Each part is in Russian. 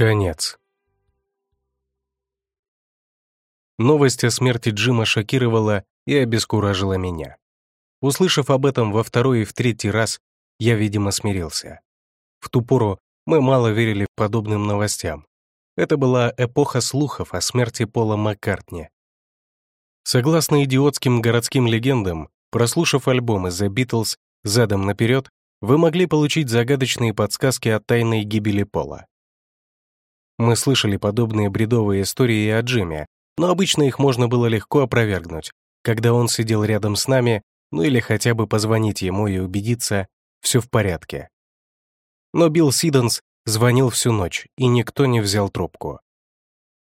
Конец. Новость о смерти Джима шокировала и обескуражила меня. Услышав об этом во второй и в третий раз, я, видимо, смирился. В ту пору мы мало верили подобным новостям. Это была эпоха слухов о смерти Пола Маккартни. Согласно идиотским городским легендам, прослушав альбомы The Beatles задом наперед, вы могли получить загадочные подсказки о тайной гибели Пола. Мы слышали подобные бредовые истории о Джиме, но обычно их можно было легко опровергнуть, когда он сидел рядом с нами, ну или хотя бы позвонить ему и убедиться, все в порядке. Но Билл Сиденс звонил всю ночь, и никто не взял трубку.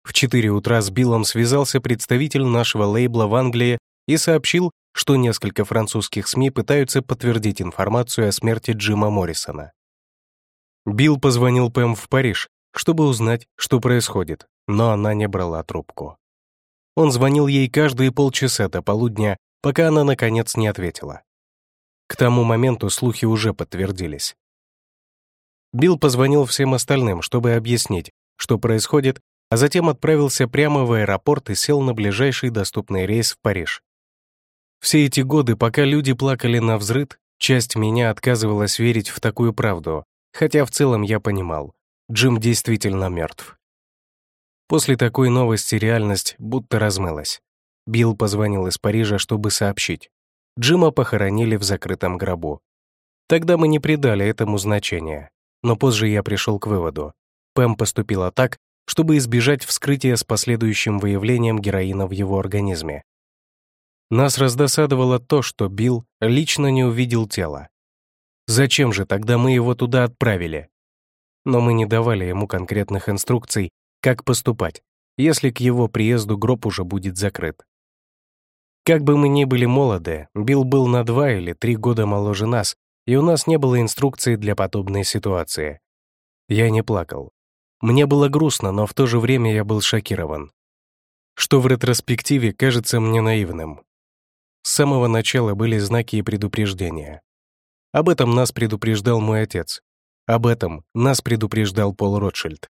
В 4 утра с Биллом связался представитель нашего лейбла в Англии и сообщил, что несколько французских СМИ пытаются подтвердить информацию о смерти Джима Моррисона. Билл позвонил Пэм в Париж, чтобы узнать, что происходит, но она не брала трубку. Он звонил ей каждые полчаса до полудня, пока она, наконец, не ответила. К тому моменту слухи уже подтвердились. Билл позвонил всем остальным, чтобы объяснить, что происходит, а затем отправился прямо в аэропорт и сел на ближайший доступный рейс в Париж. Все эти годы, пока люди плакали на взрыд, часть меня отказывалась верить в такую правду, хотя в целом я понимал, Джим действительно мертв. После такой новости реальность будто размылась. Билл позвонил из Парижа, чтобы сообщить. Джима похоронили в закрытом гробу. Тогда мы не придали этому значения но позже я пришел к выводу. Пэм поступила так, чтобы избежать вскрытия с последующим выявлением героина в его организме. Нас раздосадовало то, что Билл лично не увидел тело. Зачем же тогда мы его туда отправили? Но мы не давали ему конкретных инструкций, как поступать, если к его приезду гроб уже будет закрыт. Как бы мы ни были молоды, Билл был на два или три года моложе нас, и у нас не было инструкции для подобной ситуации. Я не плакал. Мне было грустно, но в то же время я был шокирован. Что в ретроспективе кажется мне наивным. С самого начала были знаки и предупреждения. Об этом нас предупреждал мой отец. Об этом нас предупреждал Пол Ротшильд.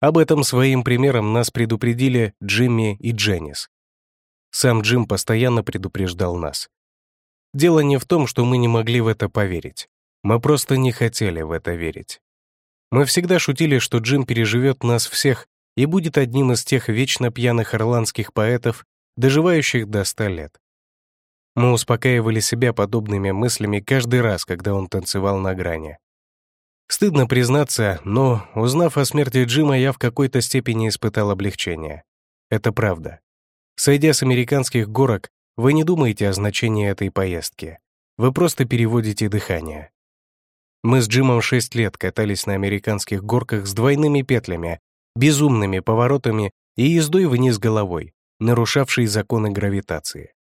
Об этом своим примером нас предупредили Джимми и Дженнис. Сам Джим постоянно предупреждал нас. Дело не в том, что мы не могли в это поверить. Мы просто не хотели в это верить. Мы всегда шутили, что Джим переживет нас всех и будет одним из тех вечно пьяных ирландских поэтов, доживающих до ста лет. Мы успокаивали себя подобными мыслями каждый раз, когда он танцевал на грани. Стыдно признаться, но, узнав о смерти Джима, я в какой-то степени испытал облегчение. Это правда. Сойдя с американских горок, вы не думаете о значении этой поездки. Вы просто переводите дыхание. Мы с Джимом шесть лет катались на американских горках с двойными петлями, безумными поворотами и ездой вниз головой, нарушавшей законы гравитации.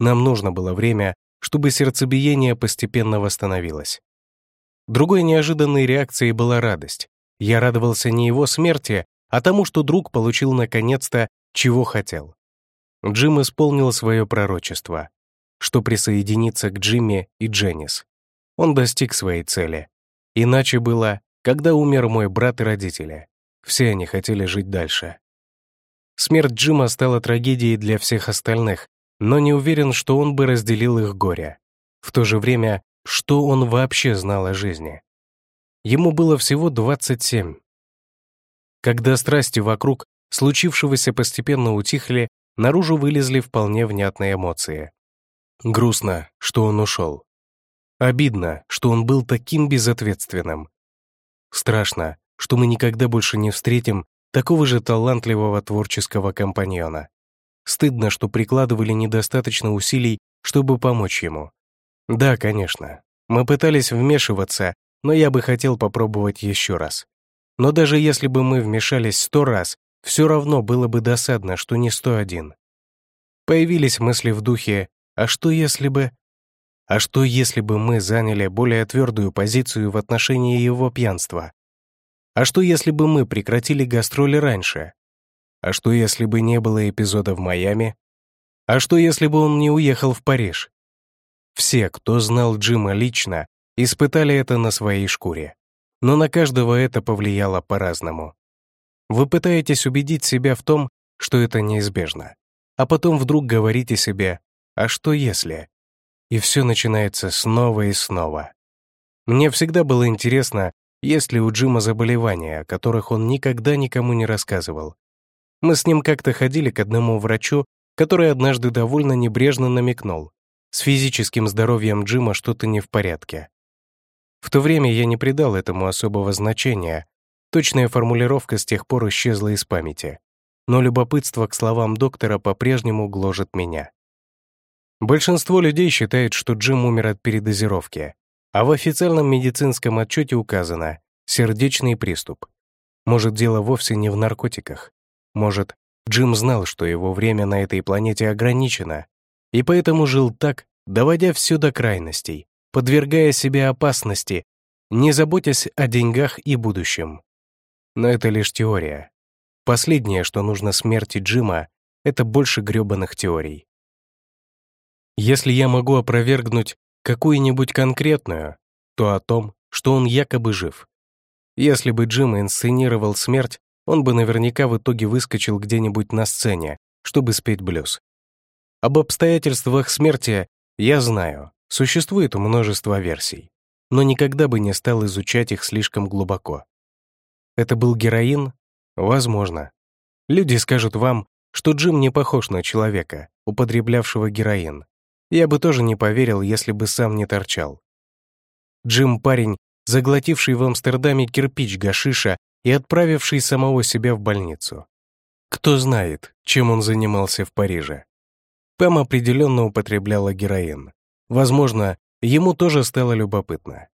Нам нужно было время, чтобы сердцебиение постепенно восстановилось. Другой неожиданной реакцией была радость. Я радовался не его смерти, а тому, что друг получил наконец-то, чего хотел. Джим исполнил свое пророчество, что присоединится к Джимми и Дженнис. Он достиг своей цели. Иначе было, когда умер мой брат и родители. Все они хотели жить дальше. Смерть Джима стала трагедией для всех остальных, но не уверен, что он бы разделил их горе. В то же время, что он вообще знал о жизни? Ему было всего 27. Когда страсти вокруг случившегося постепенно утихли, наружу вылезли вполне внятные эмоции. Грустно, что он ушел. Обидно, что он был таким безответственным. Страшно, что мы никогда больше не встретим такого же талантливого творческого компаньона. Стыдно, что прикладывали недостаточно усилий, чтобы помочь ему. Да, конечно, мы пытались вмешиваться, но я бы хотел попробовать еще раз. Но даже если бы мы вмешались сто раз, все равно было бы досадно, что не 101. Появились мысли в духе «А что если бы...» А что если бы мы заняли более твердую позицию в отношении его пьянства? А что если бы мы прекратили гастроли раньше? А что если бы не было эпизода в Майами? А что если бы он не уехал в Париж? Все, кто знал Джима лично, испытали это на своей шкуре. но на каждого это повлияло по-разному. Вы пытаетесь убедить себя в том, что это неизбежно, а потом вдруг говорите себе «а что если?» И все начинается снова и снова. Мне всегда было интересно, есть ли у Джима заболевания, о которых он никогда никому не рассказывал. Мы с ним как-то ходили к одному врачу, который однажды довольно небрежно намекнул. С физическим здоровьем Джима что-то не в порядке. В то время я не придал этому особого значения. Точная формулировка с тех пор исчезла из памяти. Но любопытство к словам доктора по-прежнему гложет меня. Большинство людей считает, что Джим умер от передозировки, а в официальном медицинском отчете указано «сердечный приступ». Может, дело вовсе не в наркотиках. Может, Джим знал, что его время на этой планете ограничено, и поэтому жил так, доводя все до крайностей, подвергая себя опасности, не заботясь о деньгах и будущем. Но это лишь теория. Последнее, что нужно смерти Джима, это больше грёбаных теорий. Если я могу опровергнуть какую-нибудь конкретную, то о том, что он якобы жив. Если бы Джим инсценировал смерть, он бы наверняка в итоге выскочил где-нибудь на сцене, чтобы спеть блюз. Об обстоятельствах смерти я знаю, существует множество версий, но никогда бы не стал изучать их слишком глубоко. Это был героин? Возможно. Люди скажут вам, что Джим не похож на человека, употреблявшего героин, я бы тоже не поверил, если бы сам не торчал. Джим — парень, заглотивший в Амстердаме кирпич гашиша и отправивший самого себя в больницу. Кто знает, чем он занимался в Париже. Пэм определенно употребляла героин. Возможно, ему тоже стало любопытно.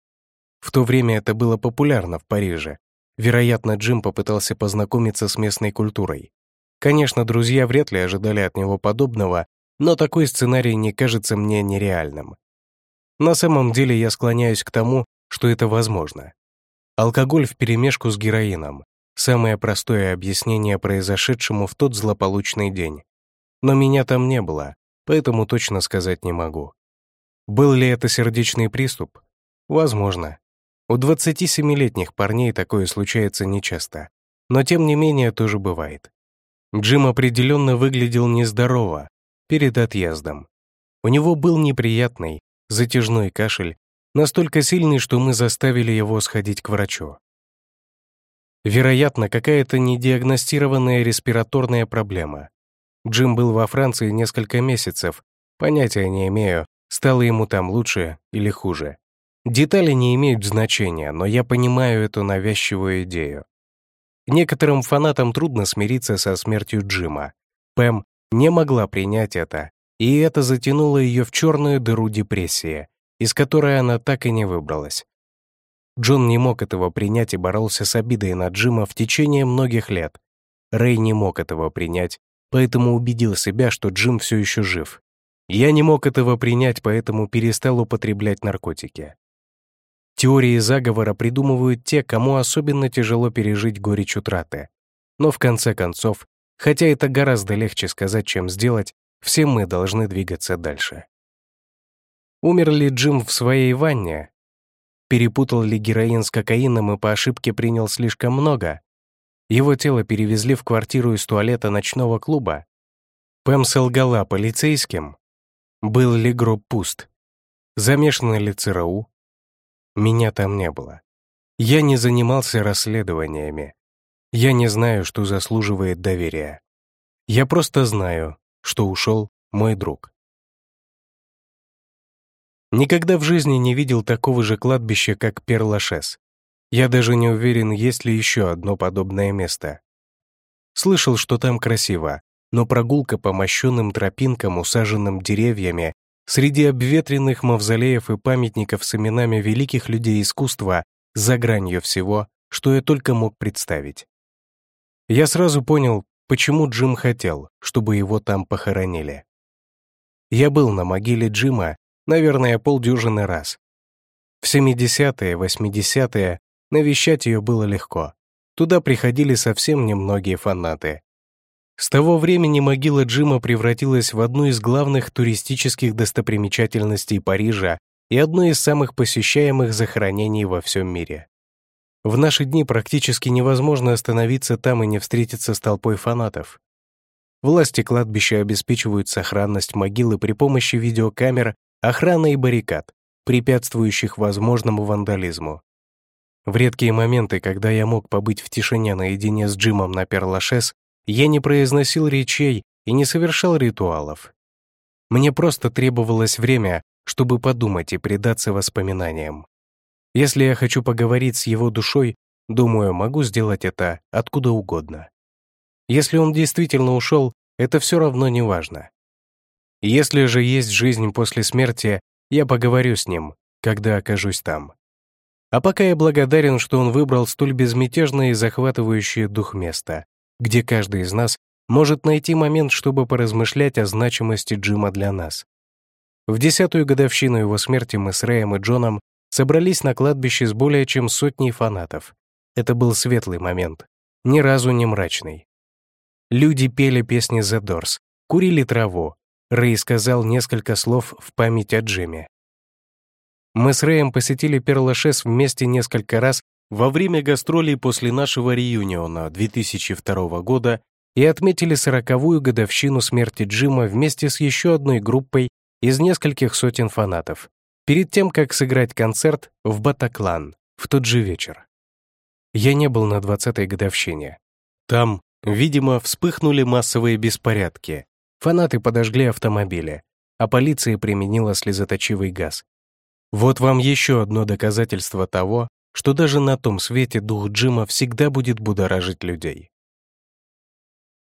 В то время это было популярно в Париже. Вероятно, Джим попытался познакомиться с местной культурой. Конечно, друзья вряд ли ожидали от него подобного, но такой сценарий не кажется мне нереальным. На самом деле я склоняюсь к тому, что это возможно. Алкоголь вперемешку с героином — самое простое объяснение произошедшему в тот злополучный день. Но меня там не было, поэтому точно сказать не могу. Был ли это сердечный приступ? Возможно. У 27-летних парней такое случается нечасто, но тем не менее тоже бывает. Джим определенно выглядел нездорово, перед отъездом. У него был неприятный, затяжной кашель, настолько сильный, что мы заставили его сходить к врачу. Вероятно, какая-то недиагностированная респираторная проблема. Джим был во Франции несколько месяцев, понятия не имею, стало ему там лучше или хуже. Детали не имеют значения, но я понимаю эту навязчивую идею. Некоторым фанатам трудно смириться со смертью Джима. Пэм не могла принять это, и это затянуло ее в черную дыру депрессии, из которой она так и не выбралась. Джон не мог этого принять и боролся с обидой на Джима в течение многих лет. Рэй не мог этого принять, поэтому убедил себя, что Джим все еще жив. Я не мог этого принять, поэтому перестал употреблять наркотики. Теории заговора придумывают те, кому особенно тяжело пережить горечь утраты. Но в конце концов, Хотя это гораздо легче сказать, чем сделать, все мы должны двигаться дальше. Умер ли Джим в своей ванне? Перепутал ли героин с кокаином и по ошибке принял слишком много? Его тело перевезли в квартиру из туалета ночного клуба? Пэм солгала полицейским? Был ли гроб пуст? Замешано ли ЦРУ? Меня там не было. Я не занимался расследованиями. Я не знаю, что заслуживает доверия. Я просто знаю, что ушел мой друг. Никогда в жизни не видел такого же кладбища, как Перлашес. Я даже не уверен, есть ли еще одно подобное место. Слышал, что там красиво, но прогулка по мощенным тропинкам, усаженным деревьями, среди обветренных мавзолеев и памятников с именами великих людей искусства за гранью всего, что я только мог представить. Я сразу понял, почему Джим хотел, чтобы его там похоронили. Я был на могиле Джима, наверное, полдюжины раз. В 70-е, 80-е навещать ее было легко. Туда приходили совсем немногие фанаты. С того времени могила Джима превратилась в одну из главных туристических достопримечательностей Парижа и одно из самых посещаемых захоронений во всем мире. В наши дни практически невозможно остановиться там и не встретиться с толпой фанатов. Власти кладбища обеспечивают сохранность могилы при помощи видеокамер, охраны и баррикад, препятствующих возможному вандализму. В редкие моменты, когда я мог побыть в тишине наедине с Джимом на Перлашес, я не произносил речей и не совершал ритуалов. Мне просто требовалось время, чтобы подумать и предаться воспоминаниям. Если я хочу поговорить с его душой, думаю, могу сделать это откуда угодно. Если он действительно ушел, это все равно не важно. Если же есть жизнь после смерти, я поговорю с ним, когда окажусь там. А пока я благодарен, что он выбрал столь безмятежное и захватывающее дух место, где каждый из нас может найти момент, чтобы поразмышлять о значимости Джима для нас. В десятую годовщину его смерти мы с Рэем и Джоном собрались на кладбище с более чем сотней фанатов. Это был светлый момент, ни разу не мрачный. Люди пели песни The Doors, курили траву. Рэй сказал несколько слов в память о Джиме. Мы с Рэем посетили Перлашес вместе несколько раз во время гастролей после нашего реюниона 2002 года и отметили сороковую годовщину смерти Джима вместе с еще одной группой из нескольких сотен фанатов, перед тем, как сыграть концерт в Батаклан в тот же вечер. Я не был на 20-й годовщине. Там Видимо, вспыхнули массовые беспорядки. Фанаты подожгли автомобили, а полиция применила слезоточивый газ. Вот вам еще одно доказательство того, что даже на том свете дух Джима всегда будет будоражить людей.